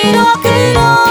quiero, quiero.